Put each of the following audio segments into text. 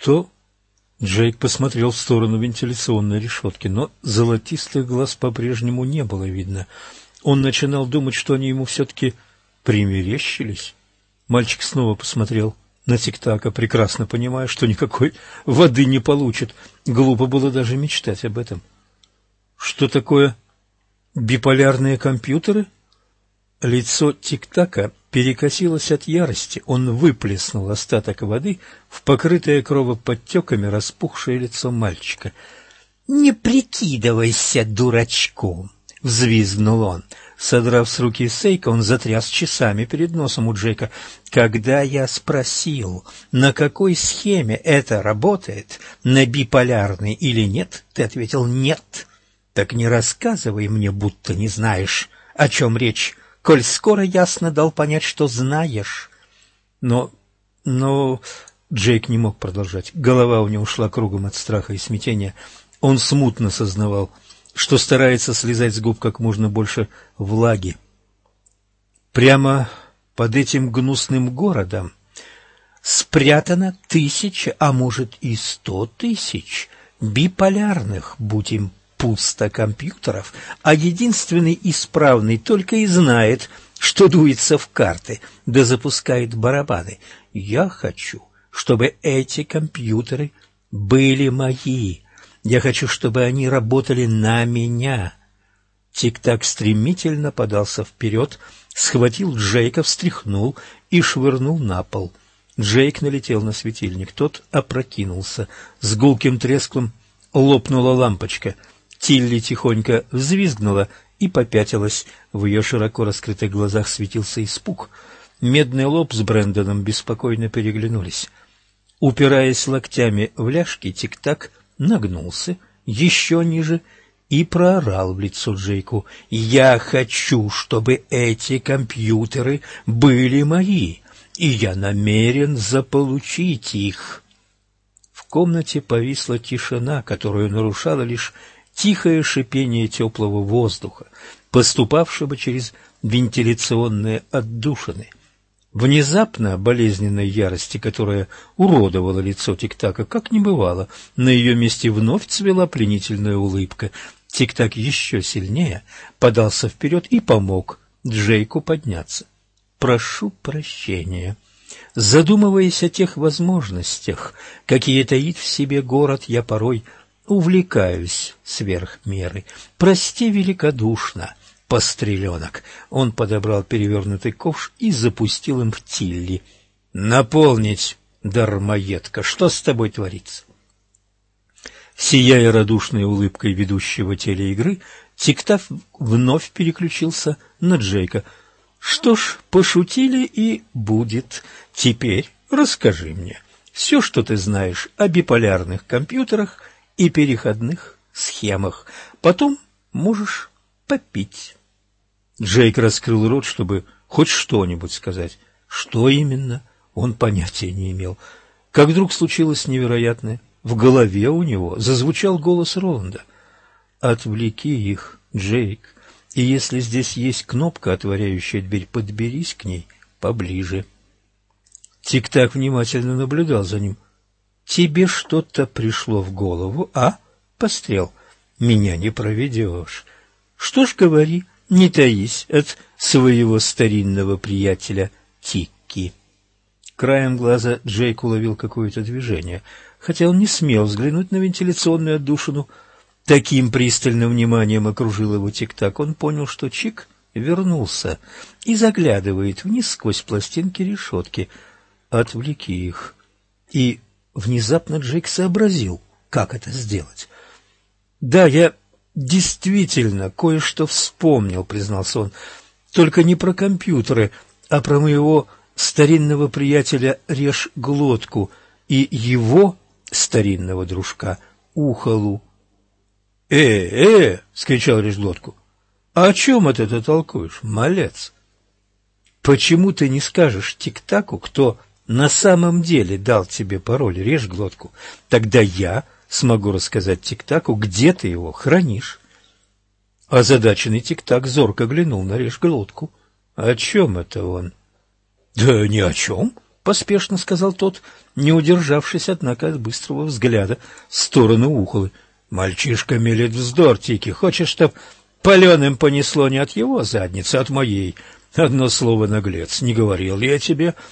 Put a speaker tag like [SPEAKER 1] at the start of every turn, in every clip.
[SPEAKER 1] Что? Джейк посмотрел в сторону вентиляционной решетки, но золотистых глаз по-прежнему не было видно. Он начинал думать, что они ему все-таки примерещились. Мальчик снова посмотрел на Тиктака, прекрасно понимая, что никакой воды не получит. Глупо было даже мечтать об этом. Что такое биполярные компьютеры? Лицо Тиктака перекосилось от ярости. Он выплеснул остаток воды в покрытое кровоподтеками распухшее лицо мальчика. «Не прикидывайся дурачком!» — взвизгнул он. Содрав с руки Сейка, он затряс часами перед носом у Джейка. «Когда я спросил, на какой схеме это работает, на биполярной или нет, ты ответил «нет». Так не рассказывай мне, будто не знаешь, о чем речь, коль скоро ясно дал понять, что знаешь. Но... но... Джейк не мог продолжать. Голова у него шла кругом от страха и смятения. Он смутно сознавал — что старается слезать с губ как можно больше влаги. Прямо под этим гнусным городом спрятано тысяча, а может и сто тысяч биполярных, будь им пусто компьютеров, а единственный исправный только и знает, что дуется в карты, да запускает барабаны. Я хочу, чтобы эти компьютеры были мои, я хочу, чтобы они работали на меня. Тик-так стремительно подался вперед, схватил Джейка, встряхнул и швырнул на пол. Джейк налетел на светильник, тот опрокинулся. С гулким треском лопнула лампочка. Тилли тихонько взвизгнула и попятилась. В ее широко раскрытых глазах светился испуг. Медный лоб с Брэндоном беспокойно переглянулись. Упираясь локтями в ляжки, тик-так нагнулся еще ниже и проорал в лицо Джейку. «Я хочу, чтобы эти компьютеры были мои, и я намерен заполучить их». В комнате повисла тишина, которую нарушало лишь тихое шипение теплого воздуха, поступавшего через вентиляционные отдушины — Внезапно болезненной ярости, которая уродовала лицо Тик-Така, как не бывало, на ее месте вновь цвела пленительная улыбка. Тик-Так еще сильнее подался вперед и помог Джейку подняться. «Прошу прощения». Задумываясь о тех возможностях, какие таит в себе город, я порой увлекаюсь сверх меры. Прости великодушно, постреленок. Он подобрал перевернутый ковш и запустил им в Тилли. «Наполнить, дармоедка, что с тобой творится?» Сияя радушной улыбкой ведущего телеигры, Тиктав вновь переключился на Джейка. «Что ж, пошутили и будет. Теперь расскажи мне все, что ты знаешь о биполярных компьютерах и переходных схемах. Потом можешь попить». Джейк раскрыл рот, чтобы хоть что-нибудь сказать. Что именно, он понятия не имел. Как вдруг случилось невероятное. В голове у него зазвучал голос Роланда. «Отвлеки их, Джейк, и если здесь есть кнопка, отворяющая дверь, подберись к ней поближе». Тик-так внимательно наблюдал за ним. «Тебе что-то пришло в голову, а, пострел? Меня не проведешь. Что ж, говори, не таись от своего старинного приятеля Тикки. Краем глаза Джейк уловил какое-то движение, хотя он не смел взглянуть на вентиляционную отдушину. Таким пристальным вниманием окружил его тик-так. Он понял, что Чик вернулся и заглядывает вниз сквозь пластинки решетки. Отвлеки их. И внезапно Джейк сообразил, как это сделать. «Да, я действительно кое-что вспомнил, признался он. Только не про компьютеры, а про моего старинного приятеля Режь Глотку и его старинного дружка Ухалу. «Э, э!» — скричал Режь Глотку. «А о чем это ты толкуешь, малец?» «Почему ты не скажешь Тик-Таку, кто на самом деле дал тебе пароль, режь глотку? Тогда я смогу рассказать Тик-Таку, где ты его хранишь. Озадаченный Тик-Так зорко глянул на режь глотку. О чем это он? Да ни о чем, — поспешно сказал тот, не удержавшись, однако, от быстрого взгляда в сторону ухолы. — Мальчишка мелет вздор, Тики. Хочешь, чтоб паленым понесло не от его задницы, а от моей? Одно слово, наглец, не говорил я тебе. —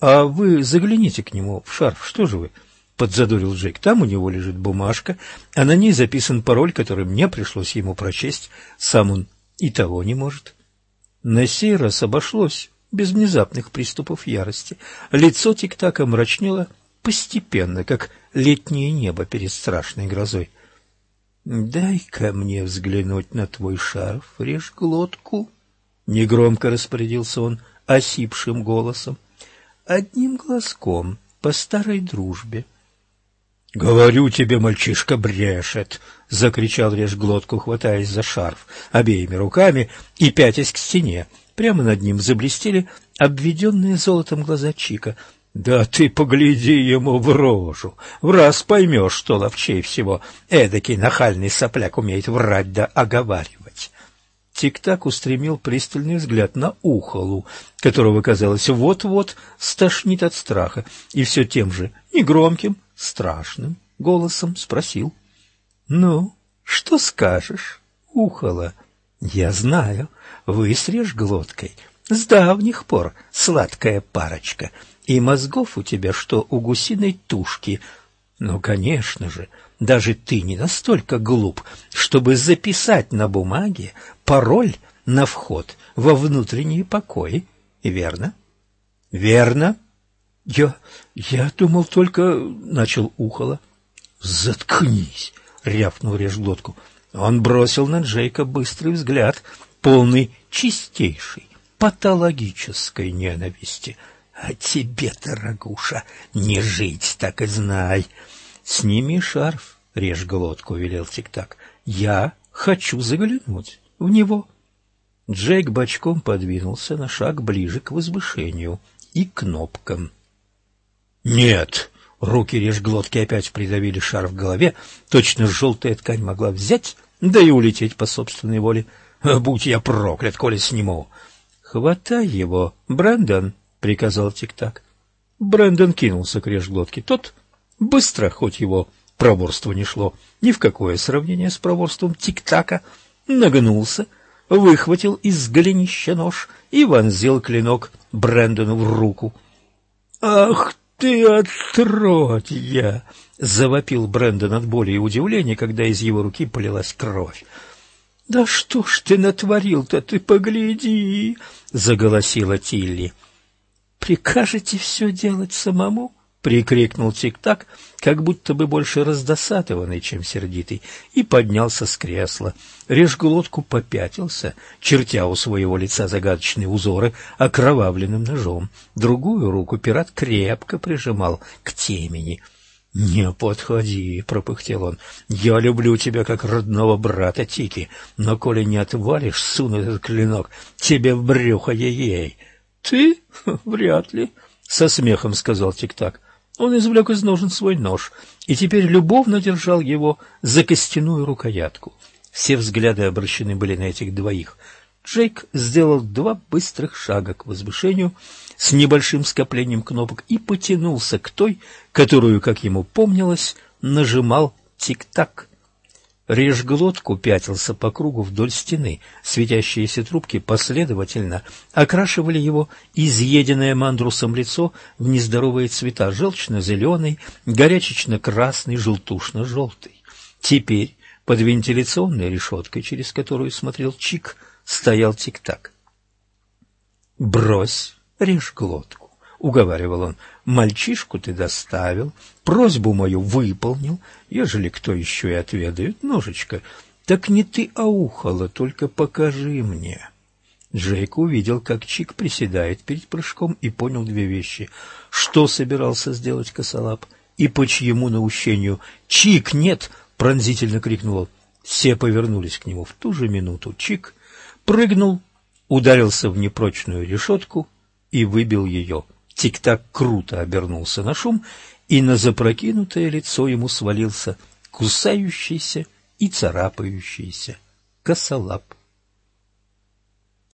[SPEAKER 1] А вы загляните к нему в шарф, что же вы? — подзадорил Джек. — Там у него лежит бумажка, а на ней записан пароль, который мне пришлось ему прочесть. Сам он и того не может. На сей раз обошлось без внезапных приступов ярости. Лицо Тик-Така мрачнело постепенно, как летнее небо перед страшной грозой. — Дай-ка мне взглянуть на твой шарф, режь глотку, — негромко распорядился он осипшим голосом. — Одним глазком, по старой дружбе. — Говорю тебе, мальчишка, брешет! — закричал глотку, хватаясь за шарф обеими руками и пятясь к стене. Прямо над ним заблестели обведенные золотом глаза Чика. «Да ты погляди ему в рожу! В раз поймешь, что ловчей всего эдакий нахальный сопляк умеет врать да оговаривать!» Тик-так устремил пристальный взгляд на ухолу, которого, казалось, вот-вот стошнит от страха, и все тем же негромким, страшным голосом спросил. — Ну, что скажешь, ухола? — Я знаю, высрежь глоткой. С давних пор сладкая парочка, и мозгов у тебя, что у гусиной тушки. Ну, конечно же, даже ты не настолько глуп, чтобы записать на бумаге пароль на вход во внутренние покои, верно? — Верно. — Я... я думал только... — начал ухоло. — Заткнись! — рявкнул режглотку. Он бросил на Джейка быстрый взгляд — полный чистейшей патологической ненависти. А тебе, дорогуша, не жить, так и знай. Сними шарф, режь глотку, велел Тик-Так. Я хочу заглянуть в него. Джейк бочком подвинулся на шаг ближе к возвышению и кнопкам. «Нет!» Руки режглотки опять придавили шар в голове, точно желтая ткань могла взять, да и улететь по собственной воле. Будь я проклят, коли сниму. — Хватай его, Брэндон, — приказал Тик-Так. Брэндон кинулся к режглотке. Тот быстро, хоть его проворство не шло, ни в какое сравнение с проворством Тик-Така, нагнулся, выхватил из голенища нож и вонзил клинок Брэндону в руку. — Ах ты отродья! — завопил Брэндон от боли и удивления, когда из его руки полилась кровь. — Да что ж ты натворил-то, ты погляди! — заголосила Тилли. — Прикажете все делать самому? — прикрикнул Тик-Так, как будто бы больше раздосадованный, чем сердитый, и поднялся с кресла. Режглотку попятился, чертя у своего лица загадочные узоры окровавленным ножом. Другую руку пират крепко прижимал к темени — «Не подходи», — пропыхтел он. «Я люблю тебя как родного брата Тики, но коли не отвалишь, суну этот клинок тебе в брюхо ей-ей». «Ты? Вряд ли», — со смехом сказал Тик-Так. Он извлек из ножен свой нож и теперь любовно держал его за костяную рукоятку. Все взгляды обращены были на этих двоих. Джейк сделал два быстрых шага к возвышению — с небольшим скоплением кнопок и потянулся к той, которую, как ему помнилось, нажимал тик-так. Режглотку пятился по кругу вдоль стены. Светящиеся трубки последовательно окрашивали его изъеденное мандрусом лицо в нездоровые цвета — желчно-зеленый, горячечно-красный, желтушно-желтый. Теперь под вентиляционной решеткой, через которую смотрел Чик, стоял тик-так. «Брось режь глотку, — уговаривал он. — Мальчишку ты доставил, просьбу мою выполнил, ежели кто еще и отведает ножечко, так не ты, а ухало, только покажи мне. Джейк увидел, как Чик приседает перед прыжком и понял две вещи. Что собирался сделать косолап и по чьему наущению? «Чик, нет!» — пронзительно крикнул он. Все повернулись к нему в ту же минуту. Чик прыгнул, ударился в непрочную решетку и выбил ее. Тик-так круто обернулся на шум, и на запрокинутое лицо ему свалился кусающийся и царапающийся косолап.